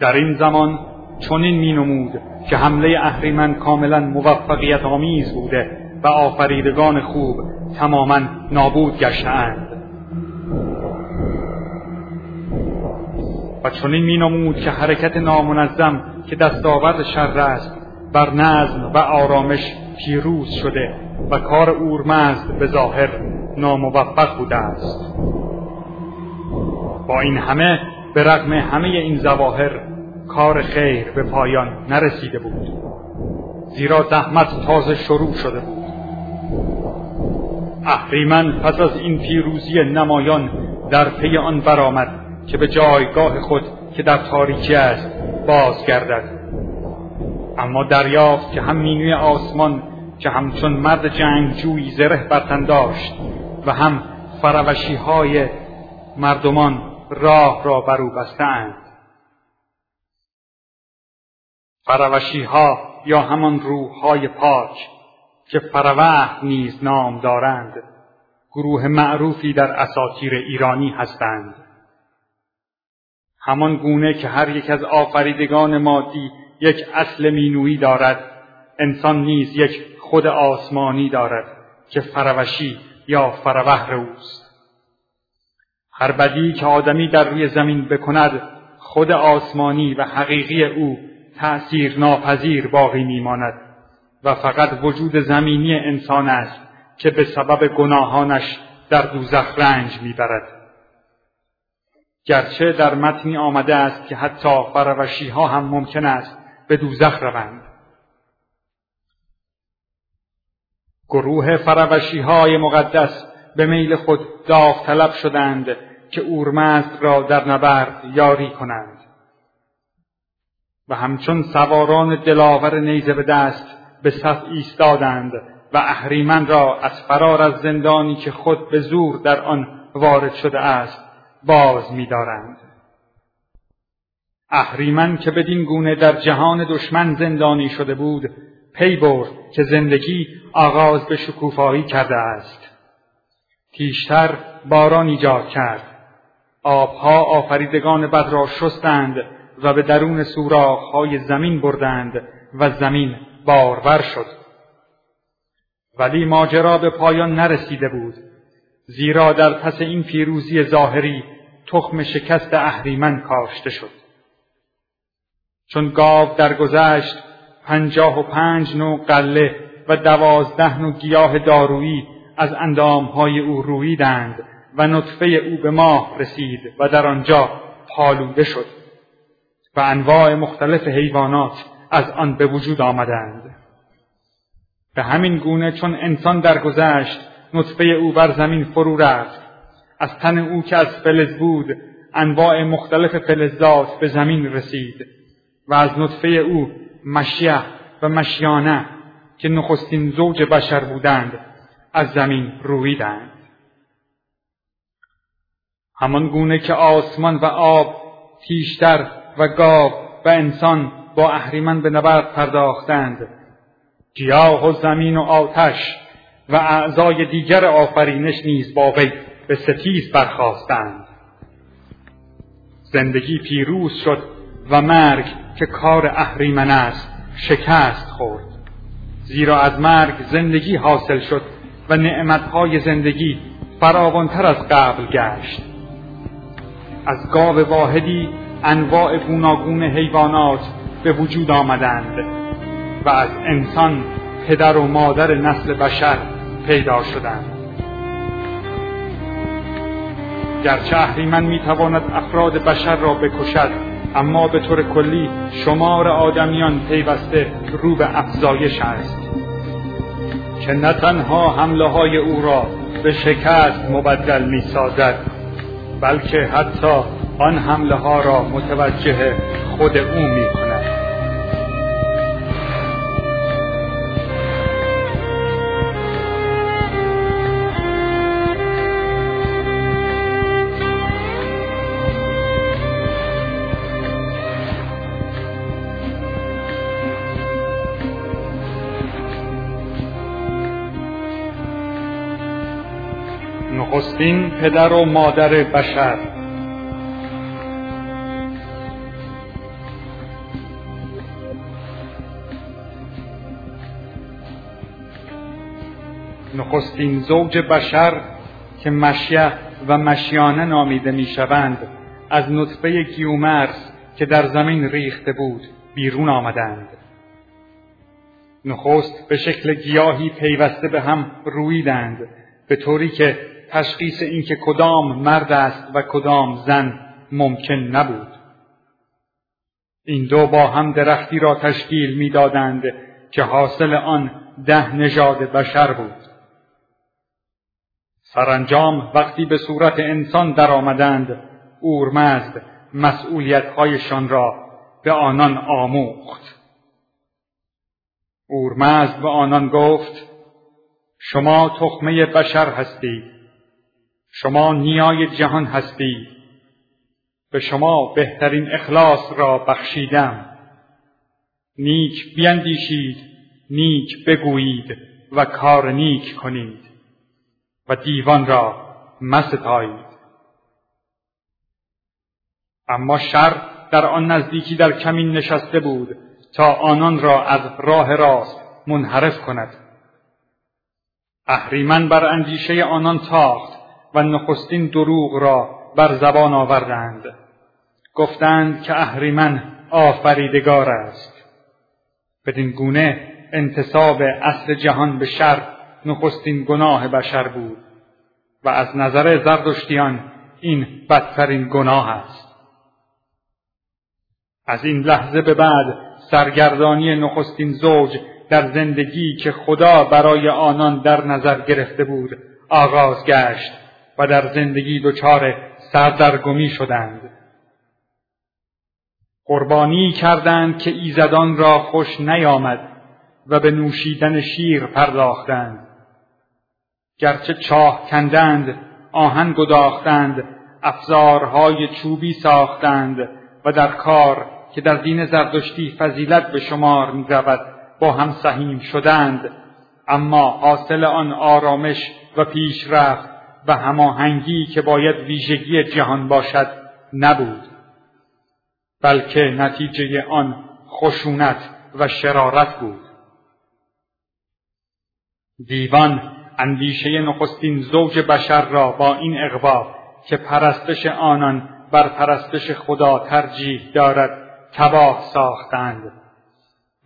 در این زمان چنین می نمود که حمله اهریمن کاملا موفقیت آمیز بوده و آفریدگان خوب تماما نابود گشتهاند. و چنین می نمود که حرکت نامنظم که دستاورد شر است بر نظم و آرامش پیروز شده و کار اورمزد به ظاهر ناموفق بوده است. با این همه به رغم همه این ظواهر کار خیر به پایان نرسیده بود. زیرا زحمت تازه شروع شده بود. اهریمن پس از این پیروزی نمایان در پی آن برآمد که به جایگاه خود که در تاریکی است بازگردد. اما دریافت که هم مینوی آسمان که همچون مرد جنگجویی زره برتن داشت و هم فروشی های مردمان راه را بر او بستند فروشی ها یا همان روح های پاک که فروه نیز نام دارند گروه معروفی در اساطیر ایرانی هستند. همان گونه که هر یک از آفریدگان مادی یک اصل مینویی دارد انسان نیز یک خود آسمانی دارد که فروشی یا فروهر اوست. هر بدی که آدمی در روی زمین بکند خود آسمانی و حقیقی او تأثیر ناپذیر باقی میماند و فقط وجود زمینی انسان است که به سبب گناهانش در دوزخ رنج می‌برد. گرچه در متنی آمده است که حتی فروشی ها هم ممکن است به دوزخ روند. گروه فروشی های مقدس به میل خود داوطلب شدند که اورمزد را در نبرد یاری کنند. و همچون سواران دلاور نیزه به دست به صف ایستادند و اهریمن را از فرار از زندانی که خود به زور در آن وارد شده است باز می‌دارند. اهریمن که بدین گونه در جهان دشمن زندانی شده بود پی برد که زندگی آغاز به شکوفایی کرده است. پیشتر باران ایجاد کرد. آبها آفریدگان بد را شستند و به درون سوراخهای زمین بردند و زمین بارور شد. ولی ماجرا به پایان نرسیده بود زیرا در پس این پیروزی ظاهری تخم شکست اهریمن کاشته شد. چون گاو درگذشت پنجاه و پنج نوع قله و دوازده نوع گیاه دارویی از اندامهای او رویدند و نطفه او به ماه رسید و در آنجا پالوده شد. و انواع مختلف حیوانات از آن به وجود آمدند. به همین گونه چون انسان درگذشت نطفه او بر زمین فرو رفت. از تن او که از فلز بود انواع مختلف فلزات به زمین رسید و از نطفه او مشیه و مشیانه که نخستین زوج بشر بودند از زمین رویدند. همان گونه که آسمان و آب تیشتر و گاو و انسان با اهریمن به نبرد پرداختند. گیاه و زمین و آتش و اعضای دیگر آفرینش نیز با وی به ستیز برخواستند زندگی پیروز شد و مرگ که کار اهریمن است شکست خورد. زیرا از مرگ زندگی حاصل شد و نعمتهای زندگی فراوانتر از قبل گشت. از گاو واحدی انواع گوناگون حیوانات به وجود آمدند و از انسان پدر و مادر نسل بشر پیدا شدند. گرچه اهریمن می‌تواند افراد بشر را بکشد اما به طور کلی شمار آدمیان پیوسته رو به افزایش است. که نه تنها حمله های او را به شکست مبدل می سازد بلکه حتی آن حمله ها را متوجه خود او می کند نخستین پدر و مادر بشر. نخستین زوج بشر که مشیه و مشیانه نامیده می‌شوند از نطفه گیومرس که در زمین ریخته بود بیرون آمدند. نخست به شکل گیاهی پیوسته به هم رویدند به طوری که تشخیص اینکه کدام مرد است و کدام زن ممکن نبود. این دو با هم درختی را تشکیل می‌دادند که حاصل آن ده نژاد بشر بود. سرانجام وقتی به صورت انسان درآمدند اورمزد مسئولیتهایشان را به آنان آموخت. اورمزد به آنان گفت شما تخمه بشر هستید شما نیای جهان هستید به شما بهترین اخلاص را بخشیدم. نیک بیندیشید نیک بگویید و کار نیک کنید. و دیوان را مستایید اما شر در آن نزدیکی در کمین نشسته بود تا آنان را از راه راست منحرف کند. اهریمن بر اندیشه آنان تاخت و نخستین دروغ را بر زبان آوردند. گفتند که اهریمن آفریدگار است. بدین گونه انتصاب اصل جهان به شر نخستین گناه بشر بود و از نظر زردشتیان این بدترین گناه است. از این لحظه به بعد سرگردانی نخستین زوج در زندگی که خدا برای آنان در نظر گرفته بود آغاز گشت و در زندگی دچار سردرگمی شدند. قربانی کردند که ایزدان را خوش نیامد و به نوشیدن شیر پرداختند. گرچه چاه کندند آهن گداختند افزارهای چوبی ساختند و در کار که در دین زردشتی فضیلت به شمار می رود با هم سهیم شدند. اما حاصل آن آرامش و پیشرفت و هماهنگی که باید ویژگی جهان باشد نبود بلکه نتیجه آن خشونت و شرارت بود. دیوان اندیشه نخستین زوج بشر را با این اقوا که پرستش آنان بر پرستش خدا ترجیح دارد تباه ساختند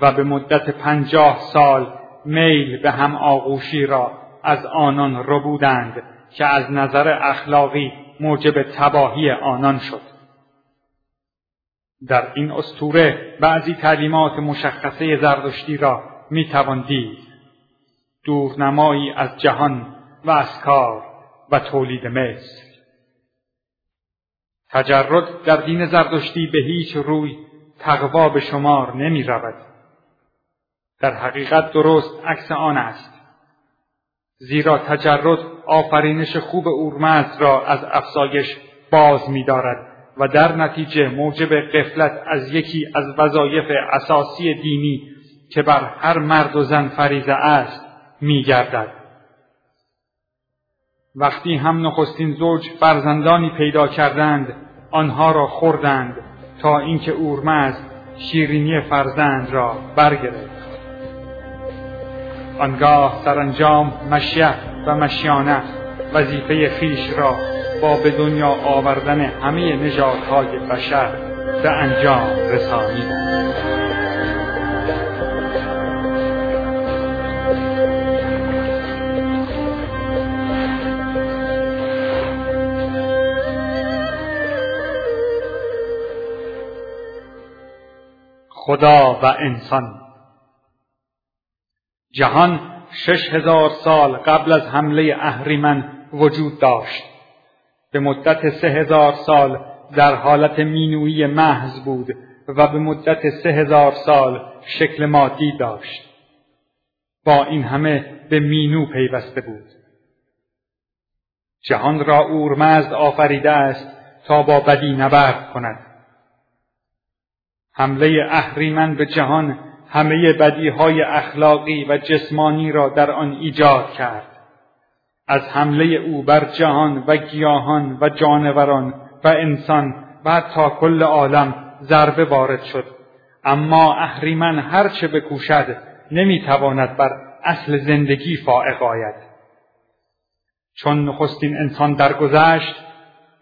و به مدت پنجاه سال میل به هم آغوشی را از آنان ربودند که از نظر اخلاقی موجب تباهی آنان شد. در این استوره بعضی تعلیمات مشخصه زردشتی را می توان دید. دورنمایی از جهان و از کار و تولید مثل تجرد در دین زردشتی به هیچ روی تقوا به شمار نمی رود. در حقیقت درست عکس آن است. زیرا تجرد آفرینش خوب اورمز را از افزایش باز می دارد و در نتیجه موجب قفلت از یکی از وظایف اساسی دینی که بر هر مرد و زن فریزه است می گردد. وقتی هم نخستین زوج فرزندانی پیدا کردند آنها را خوردند تا اینکه اورمز شیرینی فرزند را برگرفت آنگاه سرانجام مشیه و مشیانه وظیفه خیش را با به دنیا آوردن همه نژادهای بشر به انجام رسانیدند خدا و انسان. جهان شش هزار سال قبل از حمله اهریمن وجود داشت. به مدت سه هزار سال در حالت مینویی محض بود و به مدت سه هزار سال شکل مادی داشت. با این همه به مینو پیوسته بود. جهان را اورمزد آفریده است تا با بدی نبرد کند. حمله اهریمن به جهان همه بدیهای اخلاقی و جسمانی را در آن ایجاد کرد. از حمله او بر جهان و گیاهان و جانوران و انسان و تا کل عالم ضربه وارد شد. اما اهریمن هرچه بکوشد نمی‌تواند بر اصل زندگی فائق آید. چون نخستین انسان درگذشت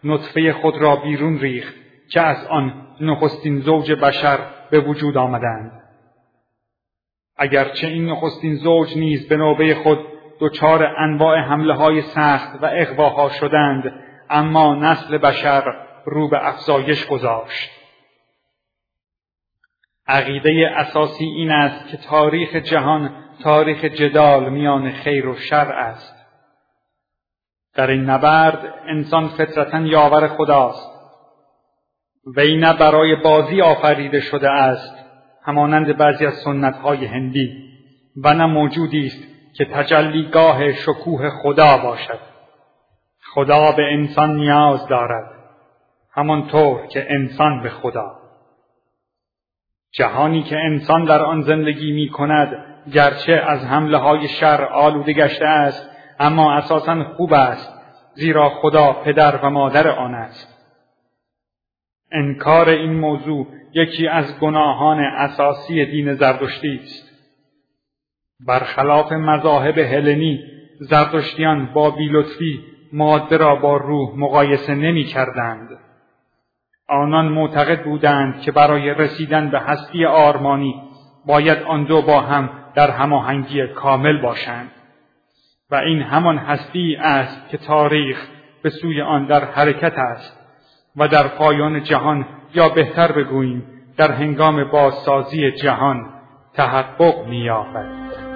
نطفه خود را بیرون ریخت که از آن نخستین زوج بشر به وجود آمدند. اگرچه این نخستین زوج نیز به نوبه خود دچار انواع حمله های سخت و اغواها شدند اما نسل بشر رو به افزایش گذاشت. عقیده اساسی این است که تاریخ جهان تاریخ جدال میان خیر و شر است. در این نبرد انسان فطرتا یاور خداست. وی نه برای بازی آفریده شده است همانند بعضی از سنتهای هندی و نه موجودی است که تجلیگاه شکوه خدا باشد. خدا به انسان نیاز دارد همانطور که انسان به خدا. جهانی که انسان در آن زندگی می کند گرچه از حمله های شر آلوده گشته است اما اساسا خوب است زیرا خدا پدر و مادر آن است. انکار این موضوع یکی از گناهان اساسی دین زردشتی است برخلاف مذاهب هلنی زردشتیان با بیلطفی ماده را با روح مقایسه نمی کردند. آنان معتقد بودند که برای رسیدن به هستی آرمانی باید آن دو با هم در هماهنگی کامل باشند و این همان هستی است که تاریخ به سوی آن در حرکت است و در پایان جهان یا بهتر بگوییم در هنگام بازسازی جهان تحقق می‌یابد.